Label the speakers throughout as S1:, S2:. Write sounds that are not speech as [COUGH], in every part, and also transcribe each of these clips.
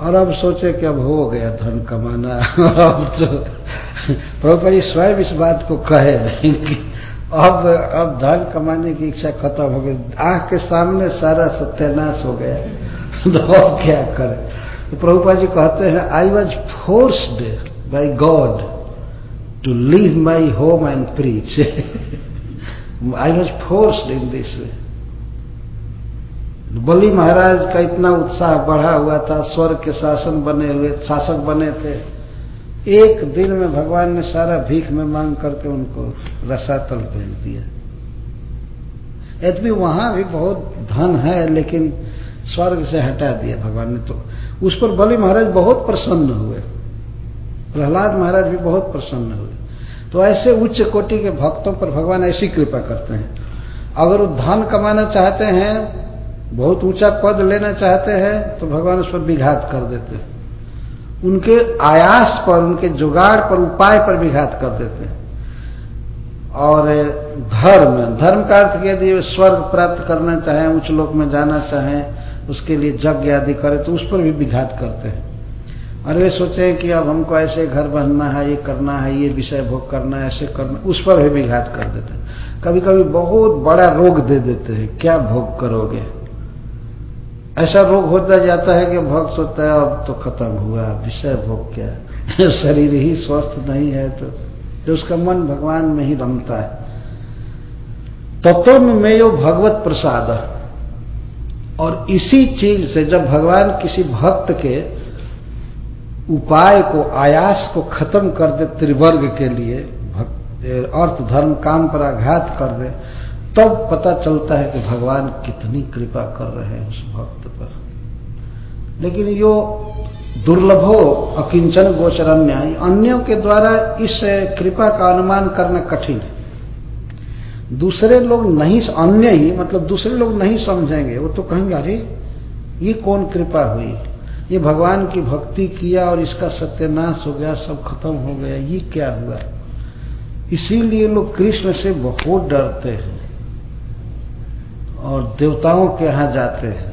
S1: और अब सोचे कि अब हो गया धन कमाना। अब तो प्रभुपा जी स्वयं इस बात को कहे कि अब अब धन कमाने की इच्छा खत्म हो गई। आँख के सामने सारा सत्यानाश हो गया। तो अब क्या करे? तो प्रभुपा जी कहते हैं I was forced by God to leave my home and preach I was forced in this way Bali Maharaj का इतना उत्साह बढ़ा हुआ था, स्वर्ग के शासन बने हुए, शासक बने थे। एक दिन में भगवान ने सारा भीख में मांग करके उनको रसातल भेज दिया। यद्यपि वहाँ भी बहुत धन है, लेकिन स्वर्ग से हटा दिया भगवान ने। तो उस पर बलि महाराज बहुत प्रसन्न हुए। प्रहलाद महाराज भी बहुत प्रसन्न हुए। तो ऐसे उच्च कोटि के भक्तों पर भगवान ऐसी कृपा करते हैं। अगर वो धन कमाना चाहते हैं बहुत ऊँचा पद लेना चाहते हैं तो भगवान उस पर विघात कर देते हैं। उनके आयास पर, उनके जुगाड़ पर, उपाय पर विघात कर देते हैं। और धर्म धर्म का अर्थ यदि स्वर्ग प्राप्त करना चाहें, उच्च लोक में जाना चाहें, उसके लिए यज्ञ आदि करें तो उस पर भी विघात करते हैं। और वे सोचे कि अब हमको ऐसे घर बनना है, ये करना है, ये विषय भोग करना है, ऐसे करना, उस पर भी विघात कर देते हैं। कभी कभी बहुत बड़ा रोग दे देते हैं, क्या भोग करोगे? ऐसा रोग होता जाता है कि भक्त सोचता है अब तो खत्म हुआ विषय भोग क्या [LAUGHS] शरीर ही स्वस्थ नहीं है तो, तो उसका मन भगवान में ही रमता है। तत्व में यो भगवत प्रसाद। और इसी चीज़ से जब भगवान किसी भक्त के उपाय को आयास को खत्म कर दे त्रिवर्ग के लिए अर्थ धर्म काम पर आघात कर दे तब पता चलता है कि भगवान कितनी कृपा कर रहे हैं उस भक्त पर। लेकिन यो दुर्लभो अकिंचन गोचरन्य अन्यों के द्वारा इस कृपा का अनुमान करना कठिन है। दूसरे लोग नहीं, अन्य ही मतलब दूसरे लोग नहीं समझेंगे, वो तो कहेंगे, अरे, ये कौन कृपा हुई? ये भगवान की भक्ति किया और इसका सत्यानाश हो गया, सब खत्म हो गया, ये क्या हुआ? इसीलिए लोग कृष्ण से बहुत डरते हैं। और देवताओं के यहाँ जाते हैं।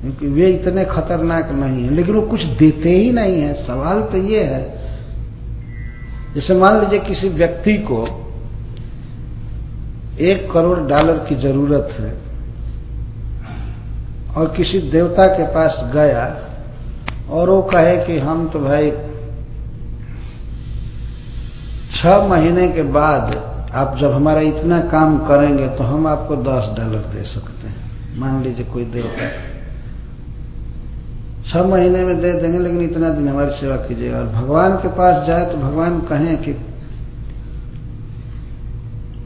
S1: क्योंकि वे इतने खतरनाक नहीं है, लेकिन वो कुछ देते ही नहीं है। सवाल तो ये है, जैसे मान लीजिए किसी व्यक्ति को एक करोड़ डॉलर की ज़रूरत है, और किसी देवता के पास गया, और वो कहे कि हम तो भाई छह महीने के बाद आप जब हमारा इतना काम करेंगे तो हम आपको दस डॉलर दे सकते हैं। मान लीजिए कोई देवता छह महीने में दे देंगे, लेकिन इतना दिन हमारी सेवा कीजिएगा और भगवान के पास जाए तो भगवान कहें कि,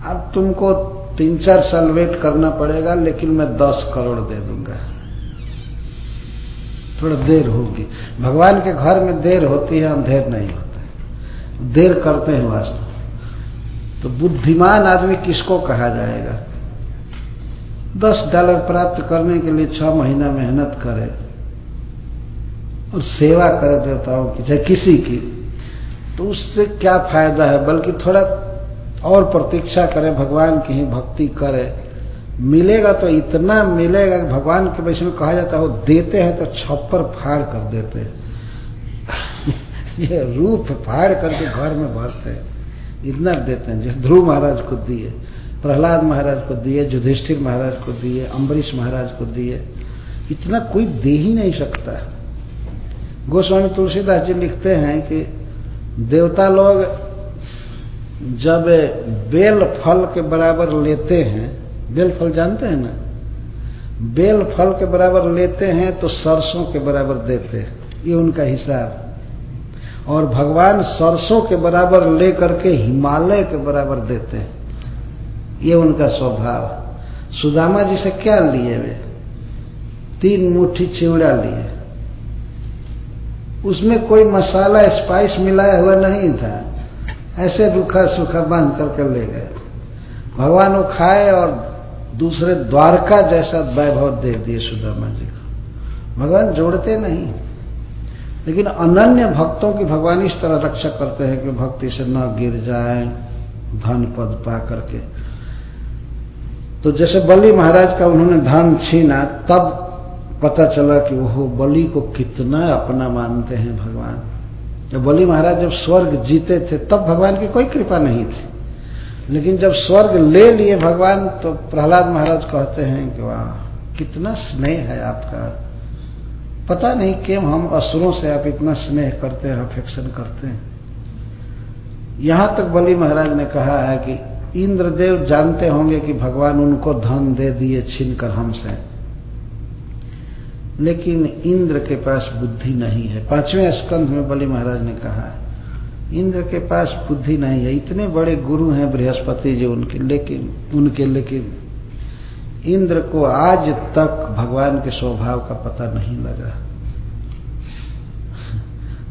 S1: अब तुमको तीन चार साल वेट करना पड़ेगा, लेकिन मैं दस करोड़ दे दूँगा। थोड़ा देर होगी। भगवान के घर में देर होती है, अंधेर नहीं होता देर करते हैं वास्तव तो बुद्धिमान आदमी किसको कहा जाएगा? दस डॉलर प्राप्त करने के लिए छह महीना मेहनत करे और सेवा करे देवताओं की, चाहे किसी की तो उससे क्या फ़ायदा है? बल्कि थोड़ा और प्रतीक्षा करे, भगवान की ही भक्ति करे। मिलेगा तो इतना मिलेगा कि भगवान के वैसे में कहा जाता है, वो देते हैं तो छप्पर फाड़ कर देते हैं। [LAUGHS] ये रूप फाड़ करके घर में भरते हैं। इतना देते हैं, जैसे ध्रुव महाराज को दिए, प्रहलाद महाराज को दिए, युधिष्ठिर महाराज को दिए अम्बरीश महाराज को दिए, इतना कोई दे ही नहीं सकता। गोस्वामी तुलसीदास जी लिखते हैं कि देवता लोग जब बेल फल के बराबर लेते हैं, बेल फल जानते हैं ना? बेल फल के बराबर लेते हैं तो सरसों के बराबर देते हैं, ये उनका हिसाब और भगवान सरसों के बराबर लेकर के हिमालय के बराबर देते हैं। ये उनका स्वभाव। सुदामा जी से क्या लिए वे? तीन मुट्ठी चिवड़ा लिए। उसमें कोई मसाला स्पाइस मिलाया हुआ नहीं था। ऐसे रूखा सूखा बाँध करके ले गए। भगवान वो खाए और दूसरे द्वारका जैसा वैभव दे दिए सुदामा जी को। भगवान जोड़ते नहीं। लेकिन अनन्य भक्तों की भगवान इस तरह रक्षा करते हैं कि भक्ति से न गिर जाए, धन पद पा करके। तो जैसे बलि महाराज का उन्होंने धन छीना, तब पता चला कि वो बलि को कितना अपना मानते हैं भगवान। जब बलि महाराज जब स्वर्ग जीते थे, तब भगवान की कोई कृपा नहीं थी। लेकिन जब स्वर्ग ले लिए भगवान तो प्रहलाद महाराज कहते हैं कि वाह, कितना स्नेह है आपका। पता नहीं क्यों हम असुरों से आप इतना स्नेह करते हैं अफेक्शन करते हैं। यहाँ तक बलि महाराज ने कहा है कि इंद्रदेव जानते होंगे कि भगवान उनको धन दे दिए, छीन कर हमसे। लेकिन इंद्र के पास बुद्धि नहीं है। पाँचवें स्कंध में बलि महाराज ने कहा है, इंद्र के पास बुद्धि नहीं है। इतने बड़े गुरु हैं बृहस्पति जी उनके, लेकिन उनके लेकिन इंद्र को आज तक भगवान के स्वभाव का पता नहीं लगा।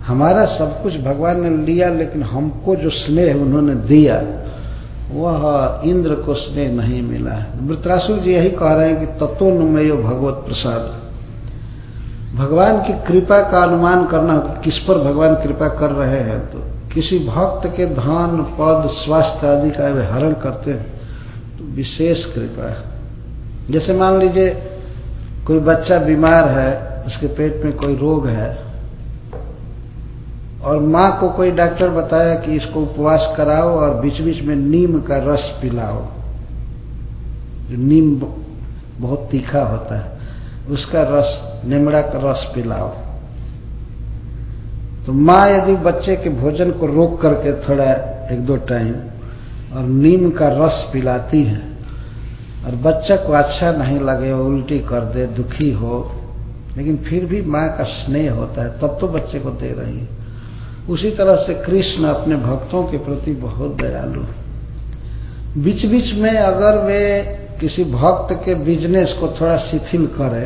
S1: हमारा सब कुछ भगवान ने लिया, लेकिन हमको जो स्नेह उन्होंने दिया, वह इंद्र को स्नेह नहीं मिला। वृत्रासुर जी यही कह रहे हैं कि तत्वनुमयो भगवत प्रसाद। भगवान की कृपा का अनुमान करना, किस पर भगवान कृपा कर रहे हैं तो किसी भक्त के धन, पद, स्वास्थ्य आदि का वे हरण करते हैं तो विशेष कृपा है। जैसे मान लीजिए कोई बच्चा बीमार है, उसके पेट में कोई रोग है, और माँ को कोई डॉक्टर बताया कि इसको उपवास कराओ और बीच बीच में नीम का रस पिलाओ। नीम बहुत तीखा होता है, उसका रस, निमड़ा का रस पिलाओ। तो माँ यदि बच्चे के भोजन को रोक करके थोड़ा एक दो टाइम और नीम का रस पिलाती है और बच्चा को अच्छा नहीं लगे वो उल्टी कर दे, दुखी हो, लेकिन फिर भी माँ का स्नेह होता है, तब तो बच्चे को दे रही है। उसी तरह से कृष्ण अपने भक्तों के प्रति बहुत दयालु बीच बीच में अगर वे किसी भक्त के बिज़नेस को थोड़ा शिथिल करे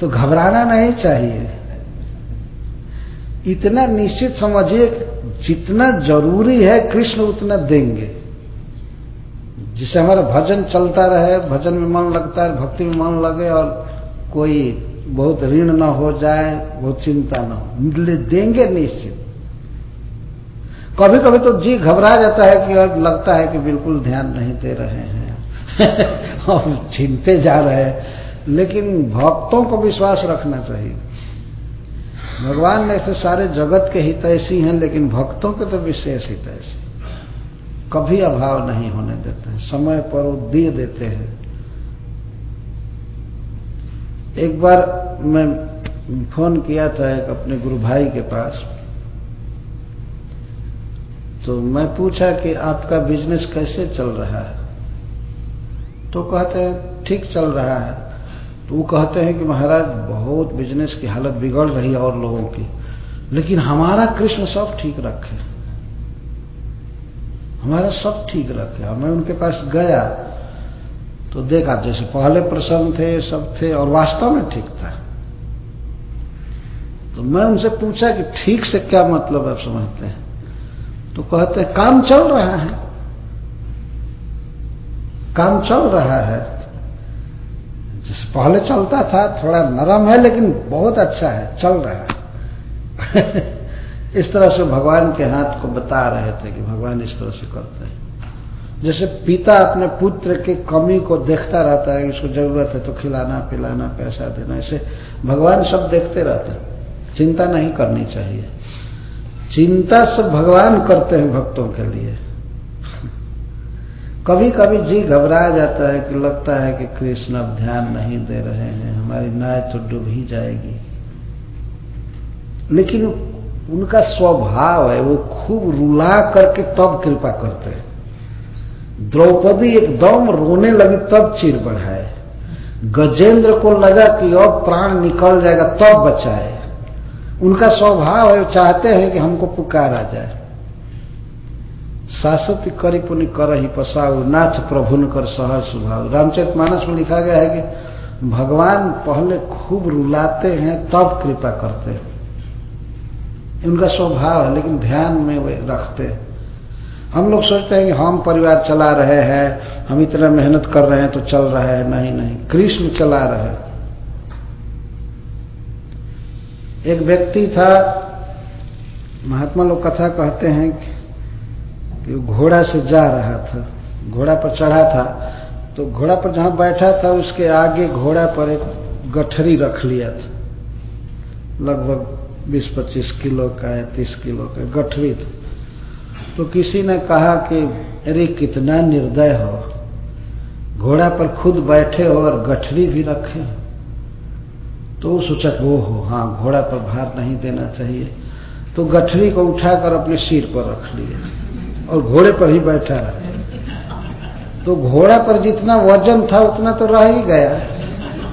S1: तो घबराना नहीं चाहिए। इतना निश्चित समझिए, जितना ज़रूरी है, कृष्ण उतना देंगे। जिससे हमारा भजन चलता रहे, भजन में मन लगता है, भक्ति में मन लगे और कोई बहुत ऋण न हो जाए, बहुत चिंता न हो। देंगे निश्चित। कभी कभी तो जी घबरा जाता है कि लगता है कि बिल्कुल ध्यान नहीं दे रहे हैं। [LAUGHS] और चिंते जा रहे हैं। लेकिन भक्तों को विश्वास रखना चाहिए। भगवान ऐसे सारे जगत के हितैषी हैं लेकिन भक्तों के तो विशेष हितैषी कभी अभाव नहीं होने देते हैं। समय पर वो दे देते हैं। एक बार मैं फ़ोन किया था एक अपने गुरु भाई के पास। तो मैं पूछा कि आपका बिज़नेस कैसे चल रहा है? तो कहते हैं, ठीक चल रहा है। तो वो कहते हैं कि महाराज, बहुत बिज़नेस की हालत बिगड़ रही है और लोगों की। लेकिन हमारा कृष्ण सब ठीक रखे। हमारा सब ठीक रखे मैं उनके पास गया तो देखा, जैसे पहले प्रसन्न थे सब थे और वास्तव में ठीक था। तो मैं उनसे पूछा कि ठीक से क्या मतलब आप समझते हैं? तो कहते हैं, काम चल रहा है। काम चल रहा है। जैसे पहले चलता था, थोड़ा नरम है, लेकिन बहुत अच्छा है, चल रहा है। [LAUGHS] इस तरह से भगवान के हाथ को बता रहे थे कि भगवान इस तरह से करते हैं। जैसे पिता अपने पुत्र की कमी को देखता रहता है इसको ज़रूरत है तो खिलाना, पिलाना, पैसा देना, ऐसे भगवान सब देखते रहते हैं। चिंता नहीं करनी चाहिए। चिंता सब भगवान करते हैं भक्तों के लिए। [LAUGHS] कभी कभी जी घबरा जाता है कि लगता है कि कृष्ण अब ध्यान नहीं दे रहे हैं, हमारी नाय तो डूब ही जाएगी। लेकिन उनका स्वभाव है, वो खूब रुला करके तब कृपा करते हैं। द्रौपदी एकदम रोने लगी, तब चिर बढ़ाए। गजेंद्र को लगा कि अब प्राण निकल जाएगा, तब बचाए। उनका स्वभाव है चाहते हैं कि हमको पुकारा जाए। शासत करी पुनि कर ही पसाऊ, नाथ प्रभुन कर सहज स्वभाव रामचरित मानस में लिखा गया है कि भगवान पहले खूब रुलाते हैं, तब कृपा करते हैं। उनका स्वभाव है, लेकिन ध्यान में वे रखते हम लोग सोचते हैं कि हम परिवार चला रहे हैं, हम इतना मेहनत कर रहे हैं तो चल रहा है, नहीं नहीं, कृष्ण चला रहे एक व्यक्ति था, महात्मा लोग कथा कहते हैं कि घोड़ा से जा रहा था, घोड़ा पर चढ़ा था तो घोड़ा पर जहाँ बैठा था, उसके आगे घोड़ा पर एक गठरी रख लिया था, लगभग 20-25 किलो का या 30 किलो का गठरी तो किसी ने कहा कि, अरे, कितना निर्दय हो। घोड़ा पर खुद बैठे हो और गठरी भी रखे तो सोचा वो हो हाँ घोड़ा पर भार नहीं देना चाहिए। तो गठरी को उठाकर अपने सिर पर रख लिए और घोड़े पर ही बैठा रहा। तो घोड़ा पर जितना वज़न था, उतना तो रह ही गया।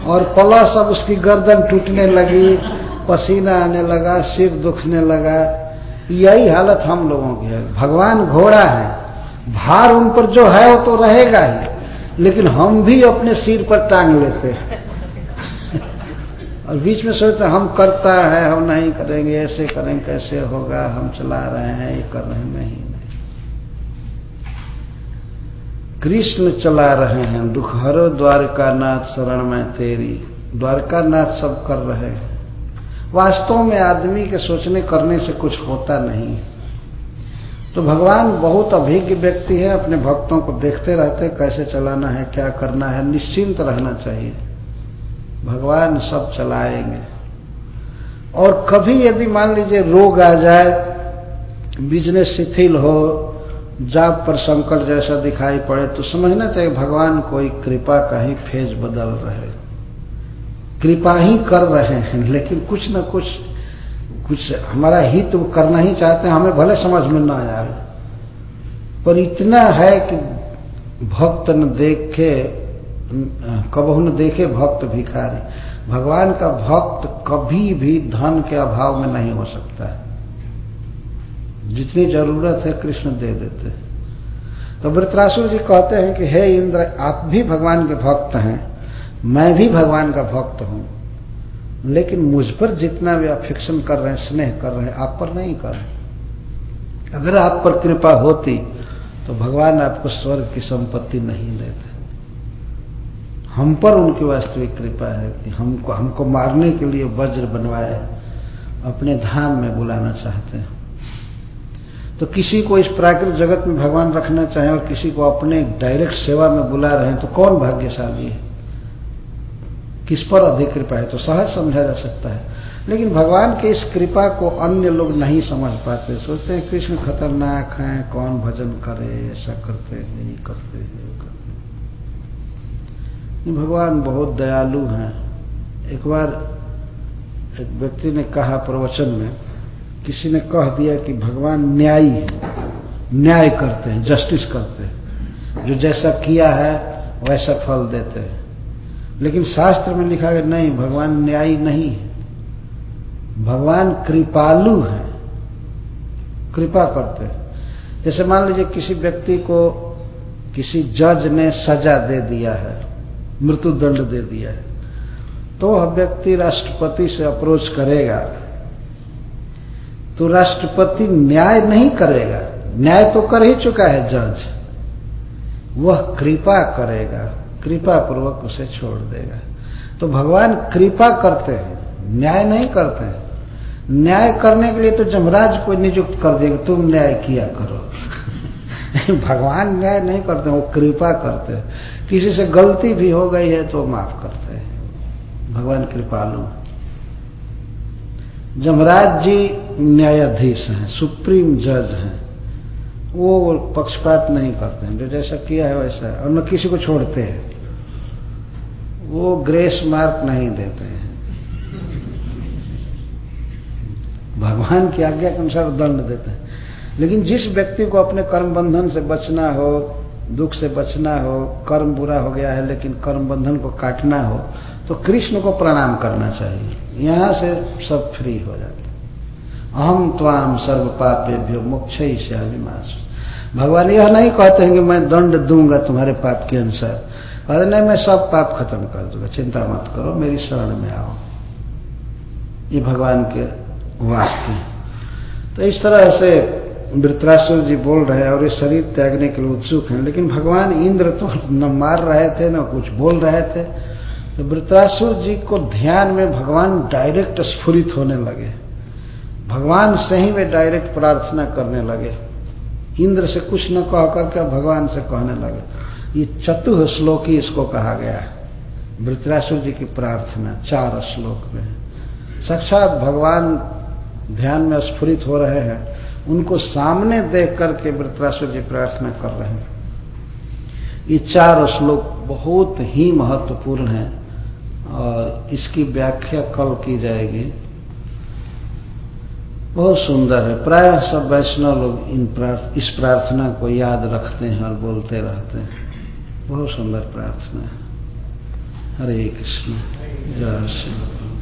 S1: और प्लस अब उसकी गर्दन टूटने लगी पसीना आने लगा, सिर दुखने लगा। यही हालत हम लोगों की है। भगवान घोड़ा है। भार उन पर जो है, वो तो रहेगा ही। लेकिन हम भी अपने सिर पर टांग लेते हैं। और बीच में सोचते हम करता है, हम नहीं करेंगे, ऐसे करेंगे कैसे होगा, हम चला रहे हैं, ये कर रहे हैं, नहीं कृष्ण चला रहे हैं। दुख हरो द्वारका नाथ शरण में तेरी। द्वारका नाथ सब कर रहे हैं। वास्तव में आदमी के सोचने करने से कुछ होता नहीं तो भगवान बहुत अभिज्ञ व्यक्ति है, अपने भक्तों को देखते रहते कैसे चलाना है, क्या करना है, निश्चिंत रहना चाहिए। भगवान सब चलाएँगे। और कभी यदि मान लीजिए रोग आ जाए बिज़नेस शिथिल हो, जाप पर संकट जैसा दिखाई पड़े तो समझना चाहिए, भगवान कोई कृपा का ही फ़ेज़ बदल रहे। कृपा ही कर रहे हैं, लेकिन कुछ न कुछ कुछ हमारा हित तो करना ही चाहते हैं, हमें भले समझ में ना आए। पर इतना है कि भक्त न देखे, कबहू न देखे भक्त भिखारी। भगवान का भक्त कभी भी धन के अभाव में नहीं हो सकता है। जितनी ज़रूरत है कृष्ण दे देते हैं। तो वृत्रासुर जी कहते हैं कि, हे इंद्र, आप भी भगवान के भक्त हैं। मैं भी भगवान का भक्त हूँ, लेकिन मुझ पर जितना भी अफेक्शन कर रहे हैं, स्नेह कर रहे हैं, आप पर नहीं कर रहे अगर आप पर कृपा होती तो भगवान आपको स्वर्ग की संपत्ति नहीं देते। हम पर उनकी वास्तविक कृपा है कि हमको हमको मारने के लिए वज्र बनवाए अपने धाम में बुलाना चाहते हैं। तो किसी को इस प्राकृतिक जगत में भगवान रखना चाहे और किसी को अपने डायरेक्ट सेवा में बुला रहे हैं तो कौन भाग्यशाली है? किस पर अधिक कृपा है? तो सहज समझा जा सकता है। लेकिन भगवान के इस कृपा को अन्य लोग नहीं समझ पाते। सोचते हैं, कृष्ण खतरनाक हैं, कौन भजन करे? ऐसा करते हैं, ये करते हैं भगवान बहुत दयालु हैं। एक बार एक व्यक्ति ने कहा प्रवचन में, किसी ने कह दिया कि भगवान न्यायी है, न्याय करते हैं, जस्टिस करते हैं। जो जैसा किया है, वैसा फल देते हैं। लेकिन शास्त्र में लिखा गया नहीं, भगवान न्यायी नहीं है। भगवान कृपालु है। कृपा करते हैं। जैसे मान लीजिए किसी व्यक्ति को किसी जज ने सजा दे दिया है मृत्यु दंड दे दिया है तो वह व्यक्ति राष्ट्रपति से अप्रोच करेगा। तो राष्ट्रपति न्याय नहीं करेगा। न्याय तो कर ही चुका है जज। वह कृपा करेगा। कृपा पूर्वक उसे छोड़ देगा। तो भगवान कृपा करते हैं, न्याय नहीं करते हैं। न्याय करने के लिए तो जमराज को नियुक्त कर देगा तुम न्याय किया करो। [LAUGHS] भगवान न्याय नहीं करते, वो कृपा करते हैं। किसी से गलती भी हो गई है तो माफ़ करते हैं। भगवान कृपालु। जमराज जी न्यायाधीश हैं, सुप्रीम जज हैं। वो पक्षपात नहीं करते हैं। जो जैसा किया है वैसा और न किसी को छोड़ते हैं। वो ग्रेस मार्क नहीं देते हैं। भगवान की आज्ञा के अनुसार दंड देते हैं। लेकिन जिस व्यक्ति को अपने कर्म बंधन से बचना हो, दुख से बचना हो, कर्म बुरा हो गया है, लेकिन कर्म बंधन को काटना हो तो कृष्ण को प्रणाम करना चाहिए। यहाँ से सब फ्री हो जाते अहम त्वाम सर्व पापेभ्यो मोक्ष से अभिमास भगवान यह नहीं कहते हैं कि मैं दंड दूँगा तुम्हारे पाप के अनुसार। अरे नहीं, मैं सब पाप खत्म कर दूँगा, चिंता मत करो, मेरी शरण में आओ। ये भगवान के वाक्य तो इस तरह से वृत्रासुर जी बोल रहे हैं और ये शरीर त्यागने के लिए उत्सुक हैं, लेकिन भगवान इंद्र तो [LAUGHS] न मार रहे थे, न कुछ बोल रहे थे। तो वृत्रासुर जी को ध्यान में भगवान डायरेक्ट स्फुरित होने लगे। भगवान से ही वे डायरेक्ट प्रार्थना करने लगे। इंद्र से कुछ न कह करके भगवान से कहने लगे। ये चतुह श्लोकी इसको कहा गया है। वृत्रासुर जी की प्रार्थना चार श्लोक में। साक्षात भगवान ध्यान में स्फुरित हो रहे हैं। उनको सामने देख करके वृत्रासुर जी प्रार्थना कर रहे हैं। ये चार श्लोक बहुत ही महत्वपूर्ण है और इसकी व्याख्या कल की जाएगी। बहुत सुंदर है। प्राय सब वैष्णव लोग इन प्रार्थ, इस प्रार्थना को याद रखते हैं और बोलते रहते हैं। बहुत सुंदर प्रार्थना हरे कृष्ण जय श्री